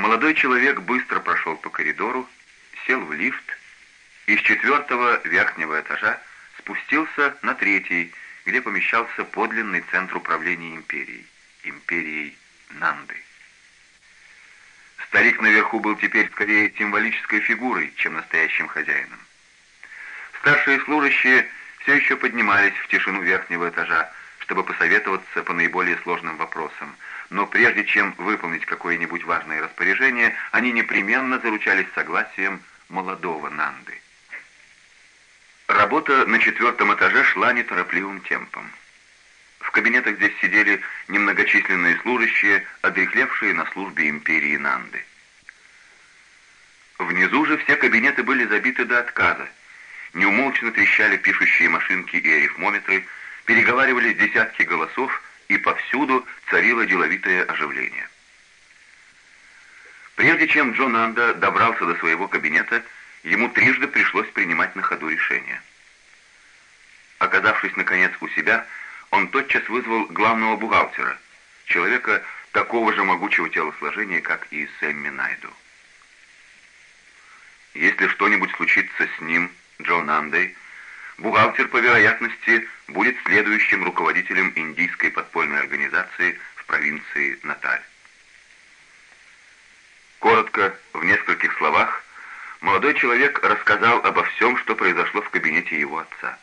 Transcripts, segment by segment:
Молодой человек быстро прошел по коридору, сел в лифт и с четвертого верхнего этажа спустился на третий, где помещался подлинный центр управления империей, империей Нанды. Старик наверху был теперь скорее символической фигурой, чем настоящим хозяином. Старшие служащие все еще поднимались в тишину верхнего этажа, чтобы посоветоваться по наиболее сложным вопросам, но прежде чем выполнить какое-нибудь важное распоряжение, они непременно заручались согласием молодого Нанды. Работа на четвертом этаже шла неторопливым темпом. В кабинетах здесь сидели немногочисленные служащие, одрехлевшие на службе империи Нанды. Внизу же все кабинеты были забиты до отказа. Неумолчно трещали пишущие машинки и арифмометры, переговаривались десятки голосов, и повсюду царило деловитое оживление. Прежде чем Джон Анда добрался до своего кабинета, ему трижды пришлось принимать на ходу решения. Оказавшись, наконец, у себя, он тотчас вызвал главного бухгалтера, человека такого же могучего телосложения, как и Сэмми Найду. Если что-нибудь случится с ним, Джон Андей, бухгалтер, по вероятности, будет следующим руководителем индийской подпольной организации в провинции Наталь. Коротко, в нескольких словах, молодой человек рассказал обо всем, что произошло в кабинете его отца.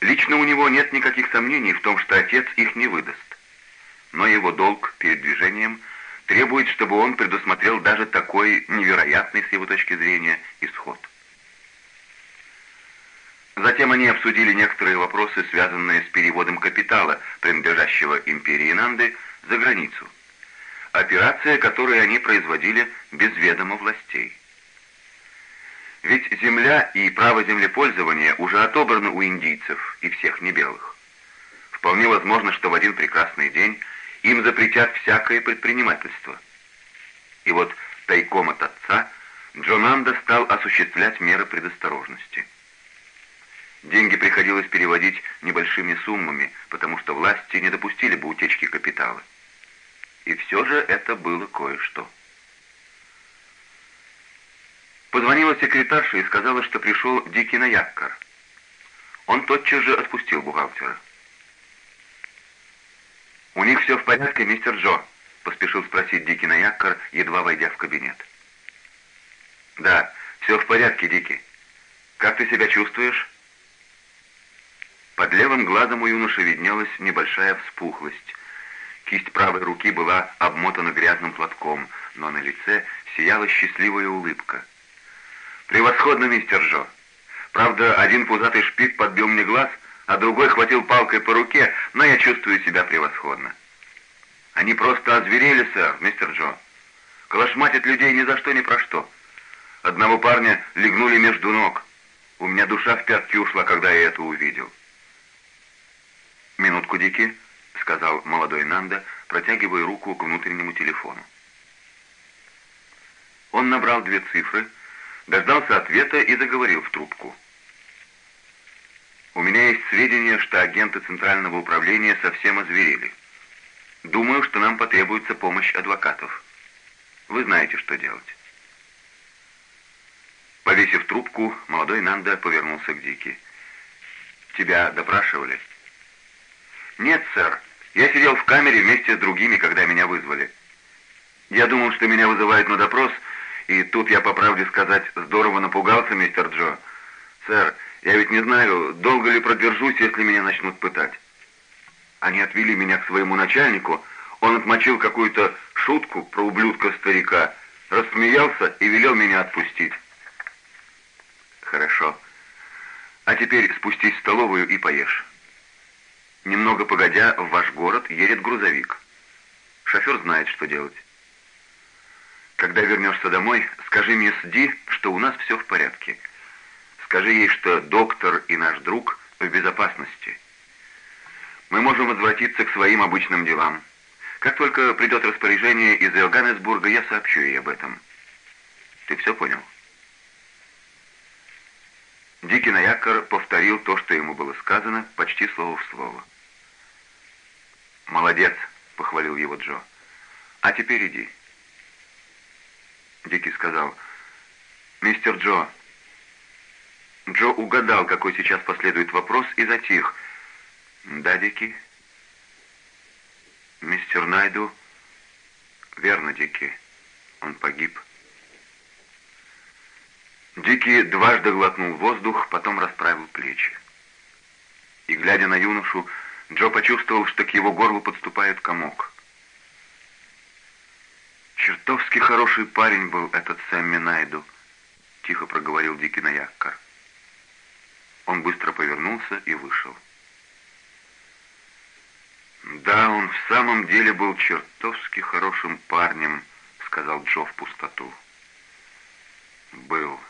Лично у него нет никаких сомнений в том, что отец их не выдаст. Но его долг перед движением требует, чтобы он предусмотрел даже такой невероятный с его точки зрения исход. Затем они обсудили некоторые вопросы, связанные с переводом капитала, принадлежащего империи Нанды, за границу. Операция, которую они производили без ведома властей. Ведь земля и право землепользования уже отобраны у индийцев и всех небелых. Вполне возможно, что в один прекрасный день им запретят всякое предпринимательство. И вот тайком от отца Джонанда стал осуществлять меры предосторожности. Деньги приходилось переводить небольшими суммами, потому что власти не допустили бы утечки капитала. И все же это было кое-что. Позвонила секретарша и сказала, что пришел Дикий Наяккар. Он тотчас же отпустил бухгалтера. «У них все в порядке, мистер Джо?» — поспешил спросить Дикий Наяккар, едва войдя в кабинет. «Да, все в порядке, Дикий. Как ты себя чувствуешь?» Под левым глазом у юноши виднелась небольшая вспухлость. Кисть правой руки была обмотана грязным платком, но на лице сияла счастливая улыбка. «Превосходно, мистер Джо. Правда, один пузатый шпик подбил мне глаз, а другой хватил палкой по руке, но я чувствую себя превосходно». «Они просто озверели, сэр, мистер Джо. Калашматят людей ни за что, ни про что. Одного парня легнули между ног. У меня душа в пятки ушла, когда я это увидел». «Минутку, Дики», — сказал молодой Нанда, протягивая руку к внутреннему телефону. Он набрал две цифры, дождался ответа и заговорил в трубку. «У меня есть сведения, что агенты Центрального управления совсем озверели. Думаю, что нам потребуется помощь адвокатов. Вы знаете, что делать». Повесив трубку, молодой Нанда повернулся к Дике. «Тебя допрашивали?» «Нет, сэр. Я сидел в камере вместе с другими, когда меня вызвали. Я думал, что меня вызывают на допрос, и тут я, по правде сказать, здорово напугался, мистер Джо. Сэр, я ведь не знаю, долго ли продержусь, если меня начнут пытать. Они отвели меня к своему начальнику, он отмочил какую-то шутку про ублюдка-старика, рассмеялся и велел меня отпустить. Хорошо. А теперь спустись в столовую и поешь. Немного погодя, в ваш город едет грузовик. Шофер знает, что делать. Когда вернешься домой, скажи мисс Ди, что у нас все в порядке. Скажи ей, что доктор и наш друг в безопасности. Мы можем возвратиться к своим обычным делам. Как только придет распоряжение из Иоганнесбурга, я сообщу ей об этом. Ты все понял? Дикий Наякар повторил то, что ему было сказано, почти слово в слово. «Молодец», — похвалил его Джо. «А теперь иди. Дики сказал. «Мистер Джо». Джо угадал, какой сейчас последует вопрос, и затих. «Да, Дики?» «Мистер Найду?» «Верно, Дики. Он погиб». Дики дважды глотнул воздух, потом расправил плечи. И, глядя на юношу, Джо почувствовал, что к его горлу подступает комок. «Чертовски хороший парень был этот Сэмми Найду», — тихо проговорил Дики на Яккар. Он быстро повернулся и вышел. «Да, он в самом деле был чертовски хорошим парнем», — сказал Джо в пустоту. «Был».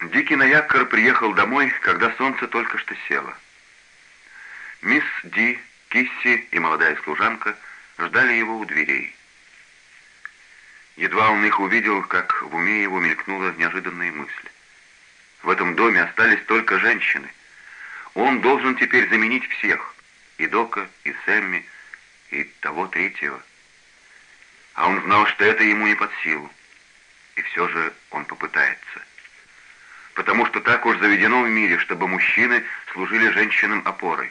Дикий Наяккар приехал домой, когда солнце только что село. Мисс Ди, Кисси и молодая служанка ждали его у дверей. Едва он их увидел, как в уме его мелькнула неожиданная мысль. В этом доме остались только женщины. Он должен теперь заменить всех. И Дока, и Сэмми, и того третьего. А он знал, что это ему не под силу. И все же он попытается потому что так уж заведено в мире, чтобы мужчины служили женщинам опорой,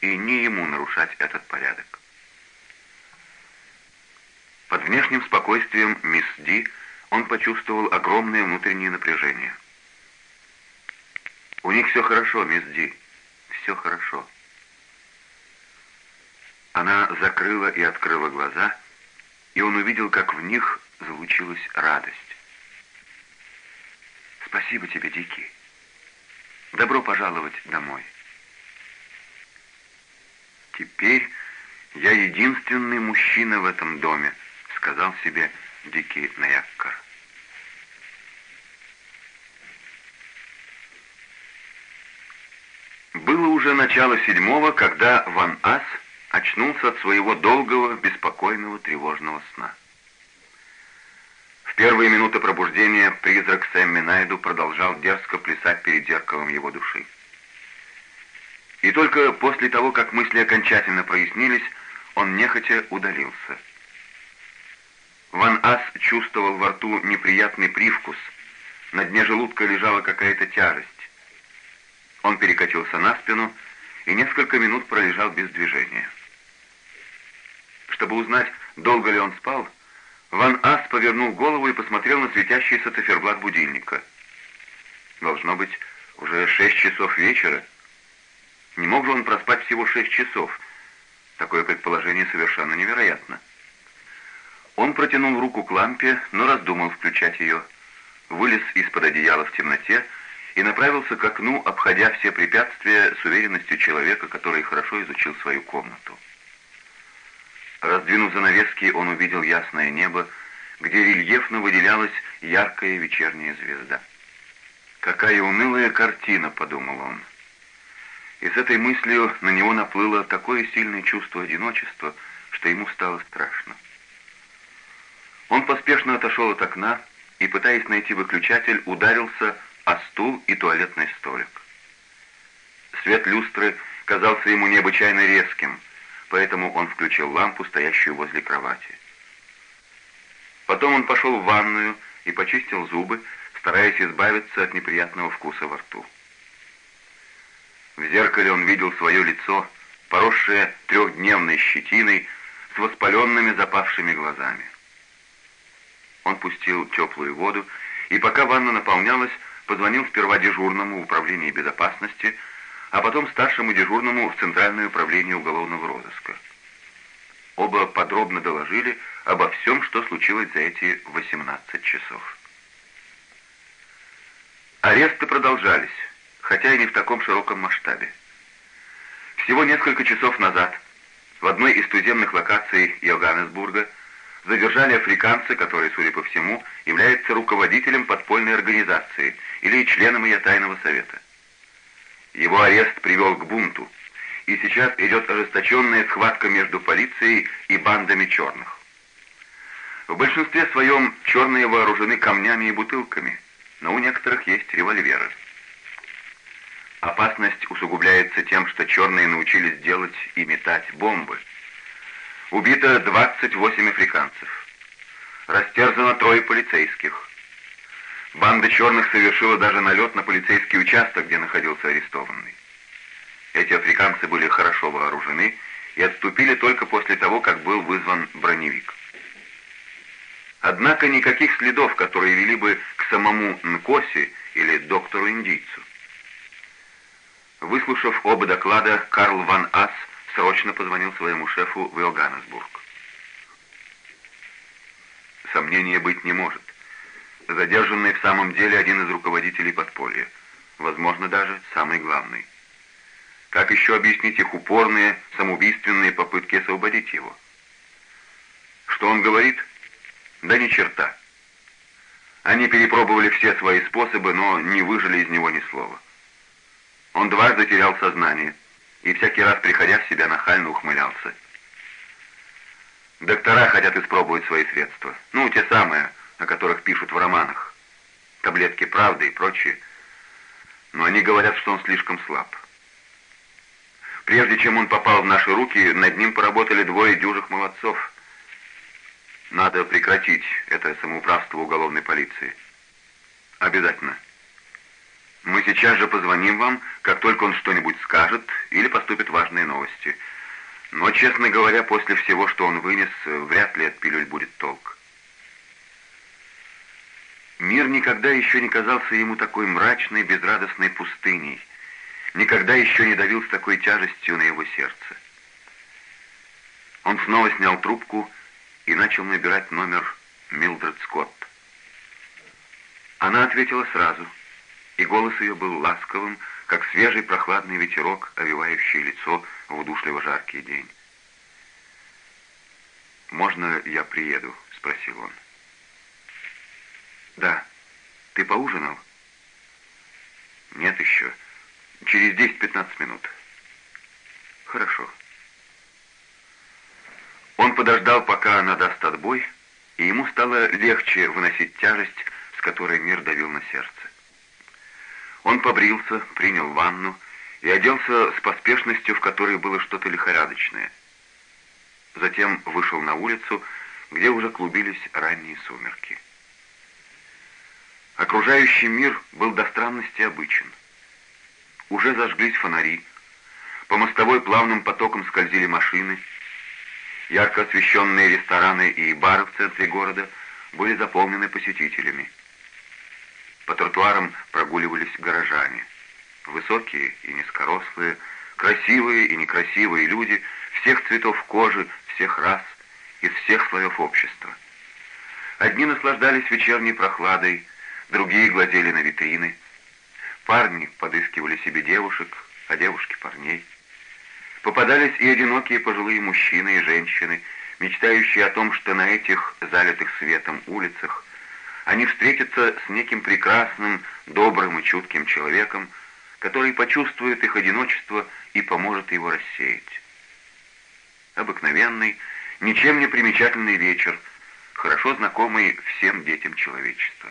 и не ему нарушать этот порядок. Под внешним спокойствием мисс Ди он почувствовал огромное внутреннее напряжение. «У них все хорошо, мисс Ди, все хорошо». Она закрыла и открыла глаза, и он увидел, как в них звучилась радость. Спасибо тебе, Дикий. Добро пожаловать домой. Теперь я единственный мужчина в этом доме, сказал себе Дикий Наяккар. Было уже начало седьмого, когда Ван Ас очнулся от своего долгого, беспокойного, тревожного сна первые минуты пробуждения призрак Сэмми Найду продолжал дерзко плясать перед зеркалом его души. И только после того, как мысли окончательно прояснились, он нехотя удалился. Ван Ас чувствовал во рту неприятный привкус. На дне желудка лежала какая-то тяжесть. Он перекатился на спину и несколько минут пролежал без движения. Чтобы узнать, долго ли он спал, Ван Ас повернул голову и посмотрел на светящийся циферблат будильника. Должно быть, уже шесть часов вечера. Не мог же он проспать всего шесть часов. Такое предположение совершенно невероятно. Он протянул руку к лампе, но раздумал включать ее. Вылез из-под одеяла в темноте и направился к окну, обходя все препятствия с уверенностью человека, который хорошо изучил свою комнату. Раздвинув занавески, он увидел ясное небо, где рельефно выделялась яркая вечерняя звезда. «Какая унылая картина», — подумал он. И с этой мыслью на него наплыло такое сильное чувство одиночества, что ему стало страшно. Он поспешно отошел от окна и, пытаясь найти выключатель, ударился о стул и туалетный столик. Свет люстры казался ему необычайно резким — поэтому он включил лампу, стоящую возле кровати. Потом он пошел в ванную и почистил зубы, стараясь избавиться от неприятного вкуса во рту. В зеркале он видел свое лицо, поросшее трехдневной щетиной, с воспаленными запавшими глазами. Он пустил теплую воду, и пока ванна наполнялась, позвонил сперва дежурному в управлении безопасности, а потом старшему дежурному в Центральное управление уголовного розыска. Оба подробно доложили обо всем, что случилось за эти 18 часов. Аресты продолжались, хотя и не в таком широком масштабе. Всего несколько часов назад в одной из туземных локаций Йоганнесбурга задержали африканца, который, судя по всему, является руководителем подпольной организации или членом ее тайного совета. Его арест привел к бунту, и сейчас идет ожесточенная схватка между полицией и бандами черных. В большинстве своем черные вооружены камнями и бутылками, но у некоторых есть револьверы. Опасность усугубляется тем, что черные научились делать и метать бомбы. Убито 28 африканцев. Растерзано трое полицейских. Банда черных совершила даже налет на полицейский участок, где находился арестованный. Эти африканцы были хорошо вооружены и отступили только после того, как был вызван броневик. Однако никаких следов, которые вели бы к самому Нкоси или доктору-индийцу. Выслушав оба доклада, Карл Ван Ас срочно позвонил своему шефу в Иоганнесбург. Сомнения быть не может. Задержанный в самом деле один из руководителей подполья. Возможно, даже самый главный. Как еще объяснить их упорные, самоубийственные попытки освободить его? Что он говорит? Да ни черта. Они перепробовали все свои способы, но не выжили из него ни слова. Он дважды терял сознание и всякий раз, приходя в себя, нахально ухмылялся. Доктора хотят испробовать свои средства. Ну, те самые, о которых пишут в романах. Таблетки правды и прочее. Но они говорят, что он слишком слаб. Прежде чем он попал в наши руки, над ним поработали двое дюжих молодцов. Надо прекратить это самоуправство уголовной полиции. Обязательно. Мы сейчас же позвоним вам, как только он что-нибудь скажет или поступят важные новости. Но, честно говоря, после всего, что он вынес, вряд ли от пилюль будет толк. Мир никогда еще не казался ему такой мрачной, безрадостной пустыней. Никогда еще не давил с такой тяжестью на его сердце. Он снова снял трубку и начал набирать номер Милдред Скотт. Она ответила сразу, и голос ее был ласковым, как свежий прохладный ветерок, овивающий лицо в удушливо жаркий день. «Можно я приеду?» — спросил он. «Да. Ты поужинал?» «Нет еще. Через 10-15 минут». «Хорошо». Он подождал, пока она даст отбой, и ему стало легче выносить тяжесть, с которой мир давил на сердце. Он побрился, принял ванну и оделся с поспешностью, в которой было что-то лихорадочное. Затем вышел на улицу, где уже клубились ранние сумерки. Окружающий мир был до странности обычен. Уже зажглись фонари, по мостовой плавным потоком скользили машины, ярко освещенные рестораны и бары в центре города были заполнены посетителями. По тротуарам прогуливались горожане. Высокие и низкорослые, красивые и некрасивые люди всех цветов кожи, всех рас, из всех слоев общества. Одни наслаждались вечерней прохладой, другие глазели на витрины. Парни подыскивали себе девушек, а девушки — парней. Попадались и одинокие пожилые мужчины и женщины, мечтающие о том, что на этих залитых светом улицах они встретятся с неким прекрасным, добрым и чутким человеком, который почувствует их одиночество и поможет его рассеять. Обыкновенный, ничем не примечательный вечер, хорошо знакомый всем детям человечества.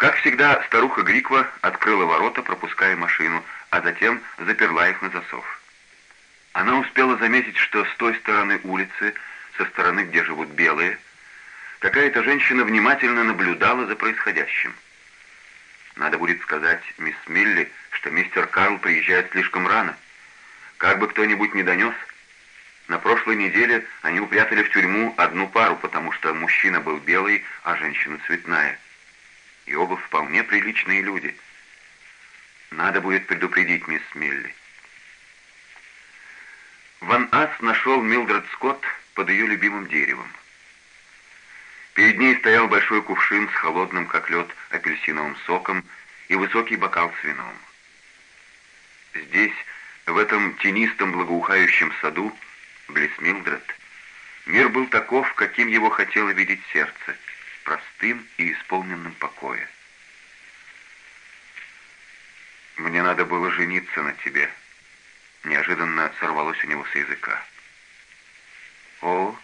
Как всегда, старуха Гриква открыла ворота, пропуская машину, а затем заперла их на засов. Она успела заметить, что с той стороны улицы, со стороны, где живут белые, какая-то женщина внимательно наблюдала за происходящим. Надо будет сказать мисс Милли, что мистер Карл приезжает слишком рано. Как бы кто-нибудь не донес, на прошлой неделе они упрятали в тюрьму одну пару, потому что мужчина был белый, а женщина цветная и оба вполне приличные люди. Надо будет предупредить мисс Милли. Ван Ас нашел Милдред Скотт под ее любимым деревом. Перед ней стоял большой кувшин с холодным, как лед, апельсиновым соком и высокий бокал с вином. Здесь, в этом тенистом благоухающем саду, близ Милдред, мир был таков, каким его хотело видеть сердце — простым и исполненным покоя. «Мне надо было жениться на тебе», — неожиданно сорвалось у него с языка. «О!»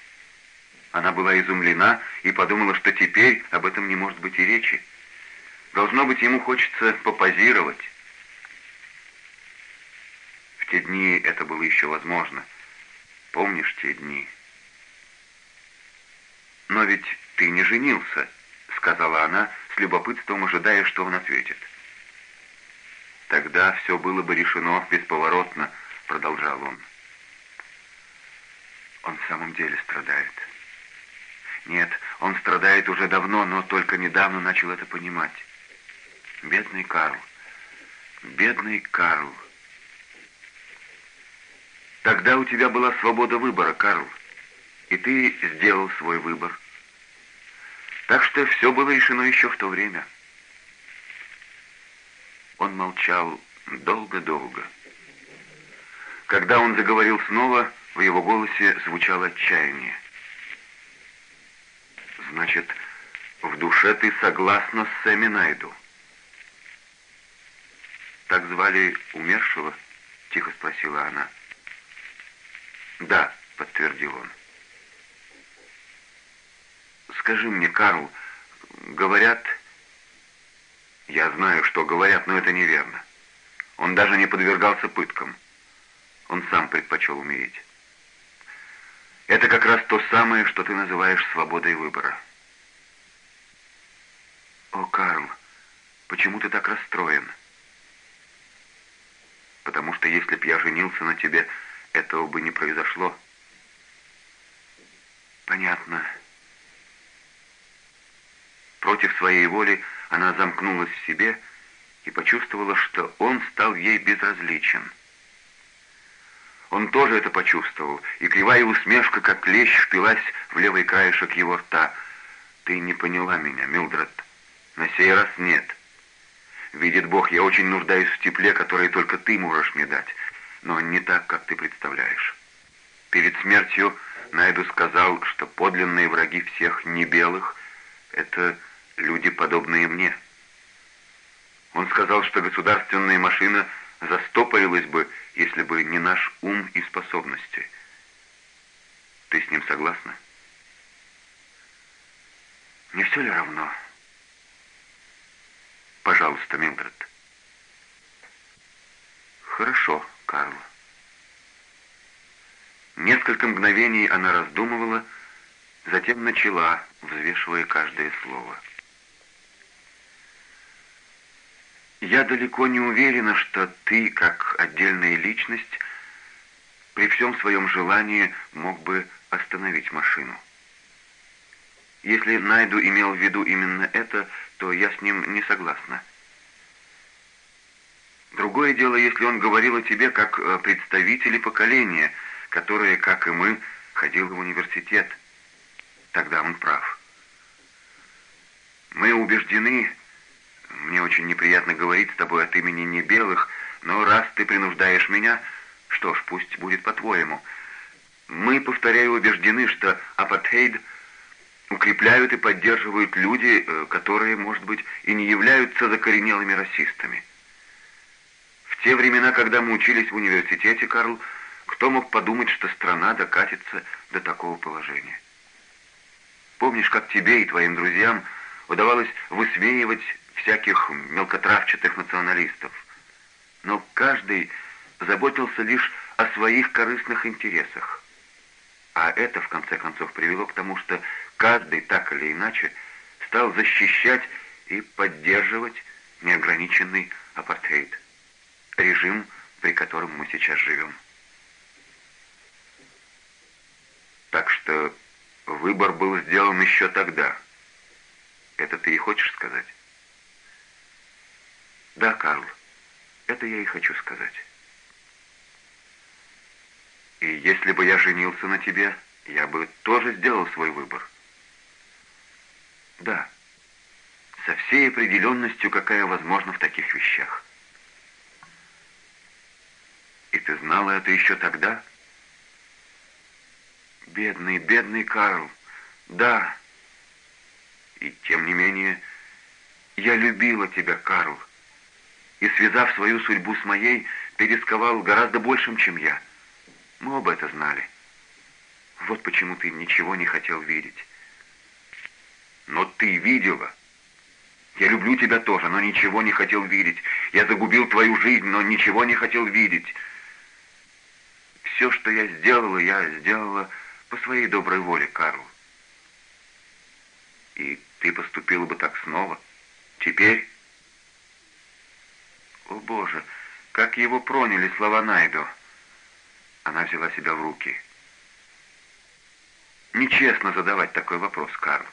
Она была изумлена и подумала, что теперь об этом не может быть и речи. Должно быть, ему хочется попозировать. В те дни это было еще возможно. Помнишь те дни? Но ведь ты не женился, сказала она, с любопытством ожидая, что он ответит. Тогда все было бы решено бесповоротно, продолжал он. Он в самом деле страдает. Нет, он страдает уже давно, но только недавно начал это понимать. Бедный Карл. Бедный Карл. Тогда у тебя была свобода выбора, Карл. И ты сделал свой выбор. Так что все было решено еще в то время. Он молчал долго-долго. Когда он заговорил снова, в его голосе звучало отчаяние. «Значит, в душе ты согласна с Сэмми Найду?» «Так звали умершего?» — тихо спросила она. «Да», — подтвердил он. «Скажи мне, Карл, говорят...» «Я знаю, что говорят, но это неверно. Он даже не подвергался пыткам. Он сам предпочел умереть. Это как раз то самое, что ты называешь свободой выбора». «О, Карл, почему ты так расстроен?» «Потому что если б я женился на тебе, этого бы не произошло». «Понятно». Против своей воли она замкнулась в себе и почувствовала, что он стал ей безразличен. Он тоже это почувствовал, и кривая усмешка, как клещ, впилась в левый краешек его рта. «Ты не поняла меня, Милдред. На сей раз нет. Видит Бог, я очень нуждаюсь в тепле, которое только ты можешь мне дать, но не так, как ты представляешь». Перед смертью Найду сказал, что подлинные враги всех небелых — это люди, подобные мне. Он сказал, что государственная машина застопорилась бы, если бы не наш ум и способности. Ты с ним согласна? Не все ли равно? Пожалуйста, Милдред. Хорошо, Карл. Несколько мгновений она раздумывала, затем начала, взвешивая каждое слово. Я далеко не уверена, что ты, как отдельная личность, при всем своем желании мог бы остановить машину. Если Найду имел в виду именно это, то я с ним не согласна. Другое дело, если он говорил о тебе как о представителе поколения, которое, как и мы, ходило в университет. Тогда он прав. Мы убеждены, мне очень неприятно говорить с тобой от имени не белых, но раз ты принуждаешь меня, что ж, пусть будет по-твоему. Мы, повторяю, убеждены, что апартейд укрепляют и поддерживают люди, э, которые, может быть, и не являются закоренелыми расистами. В те времена, когда мы учились в университете, Карл, кто мог подумать, что страна докатится до такого положения? Помнишь, как тебе и твоим друзьям удавалось высмеивать всяких мелкотравчатых националистов. Но каждый заботился лишь о своих корыстных интересах. А это, в конце концов, привело к тому, что каждый так или иначе стал защищать и поддерживать неограниченный апартеид, режим, при котором мы сейчас живем. Так что выбор был сделан еще тогда. Это ты и хочешь сказать? Да, Карл, это я и хочу сказать. И если бы я женился на тебе, я бы тоже сделал свой выбор. Да, со всей определенностью, какая возможна в таких вещах. И ты знала это еще тогда? Бедный, бедный Карл. Да. И тем не менее, я любила тебя, Карл и, связав свою судьбу с моей, ты гораздо большим, чем я. Мы оба это знали. Вот почему ты ничего не хотел видеть. Но ты видела. Я люблю тебя тоже, но ничего не хотел видеть. Я загубил твою жизнь, но ничего не хотел видеть. все, что я сделала, я сделала по своей доброй воле, Карл. И ты поступила бы так снова? Теперь? О, Боже, как его проняли слова Найдо. Она взяла себя в руки. Нечестно задавать такой вопрос, Карл.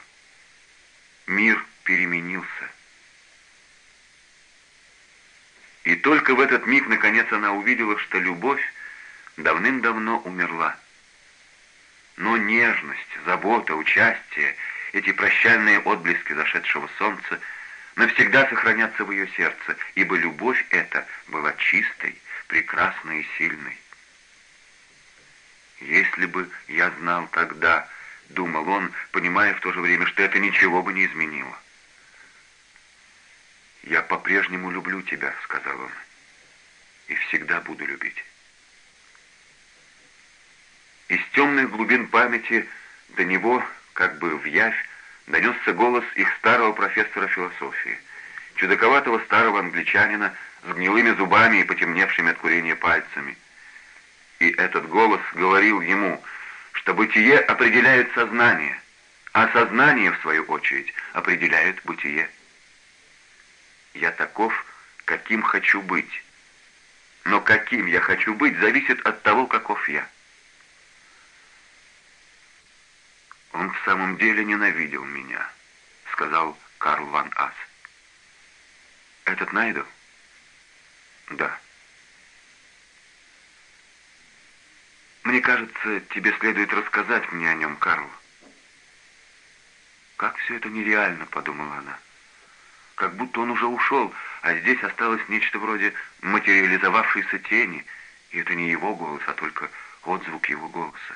Мир переменился. И только в этот миг, наконец, она увидела, что любовь давным-давно умерла. Но нежность, забота, участие, эти прощальные отблески зашедшего солнца навсегда сохранятся в ее сердце, ибо любовь эта была чистой, прекрасной и сильной. «Если бы я знал тогда», — думал он, понимая в то же время, что это ничего бы не изменило. «Я по-прежнему люблю тебя», — сказал он, — «и всегда буду любить». Из темных глубин памяти до него, как бы в явь, донесся голос их старого профессора философии, чудаковатого старого англичанина с гнилыми зубами и потемневшими от курения пальцами. И этот голос говорил ему, что бытие определяет сознание, а сознание, в свою очередь, определяет бытие. Я таков, каким хочу быть. Но каким я хочу быть, зависит от того, каков я. «Он в самом деле ненавидел меня», — сказал Карл ван Ас. «Этот найду?» «Да». «Мне кажется, тебе следует рассказать мне о нем, Карл». «Как все это нереально», — подумала она как будто он уже ушел, а здесь осталось нечто вроде материализовавшейся тени, и это не его голос, а только отзвук его голоса.